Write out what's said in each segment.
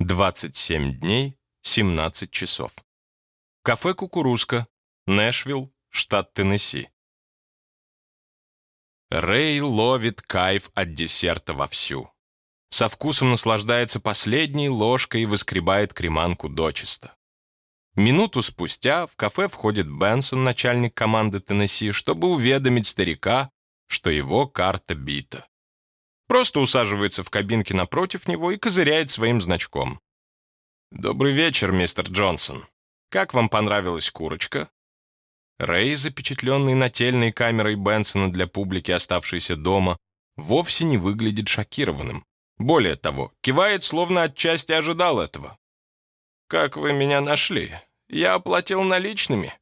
27 дней, 17 часов. Кафе «Кукурузка», Нэшвилл, штат Теннесси. Рэй ловит кайф от десерта вовсю. Со вкусом наслаждается последней ложкой и выскребает креманку дочисто. Минуту спустя в кафе входит Бенсон, начальник команды Теннесси, чтобы уведомить старика, что его карта бита. Просто усаживается в кабинке напротив него и козыряет своим значком. «Добрый вечер, мистер Джонсон. Как вам понравилась курочка?» Рэй, запечатленный нательной камерой Бенсона для публики, оставшейся дома, вовсе не выглядит шокированным. Более того, кивает, словно отчасти ожидал этого. «Как вы меня нашли? Я оплатил наличными».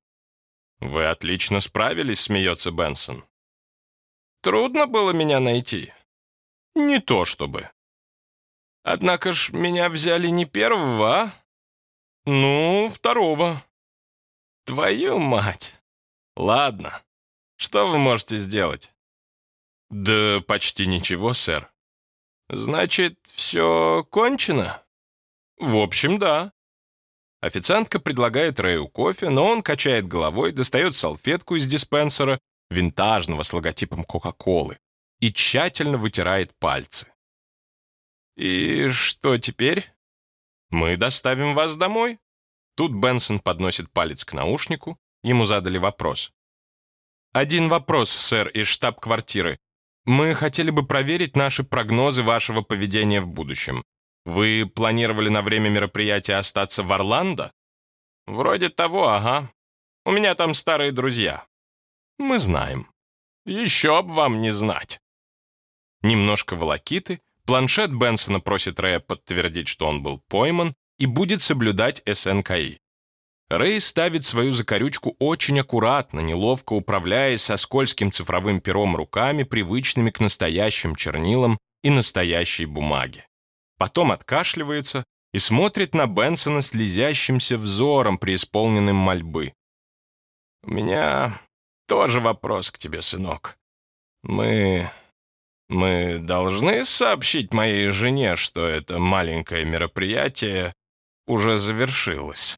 «Вы отлично справились», — смеется Бенсон. «Трудно было меня найти?» «Не то чтобы». «Однако ж меня взяли не первого, а?» «Ну, второго». «Твою мать!» «Ладно. Что вы можете сделать?» «Да почти ничего, сэр». «Значит, все кончено?» «В общем, да». Официантка предлагает Рэю кофе, но он качает головой, достает салфетку из диспенсера, винтажного с логотипом Кока-Колы, и тщательно вытирает пальцы. «И что теперь?» «Мы доставим вас домой». Тут Бенсон подносит палец к наушнику, Ему задали вопрос. «Один вопрос, сэр, из штаб-квартиры. Мы хотели бы проверить наши прогнозы вашего поведения в будущем. Вы планировали на время мероприятия остаться в Орландо?» «Вроде того, ага. У меня там старые друзья». «Мы знаем». «Еще б вам не знать». Немножко волокиты, планшет Бенсона просит Рэя подтвердить, что он был пойман и будет соблюдать СНКИ. Рэй ставит свою закорючку очень аккуратно, неловко управляясь со скользким цифровым пером руками, привычными к настоящим чернилам и настоящей бумаге. Потом откашливается и смотрит на Бенсона слезящимся взором, преисполненным мольбы. «У меня тоже вопрос к тебе, сынок. Мы... мы должны сообщить моей жене, что это маленькое мероприятие уже завершилось?»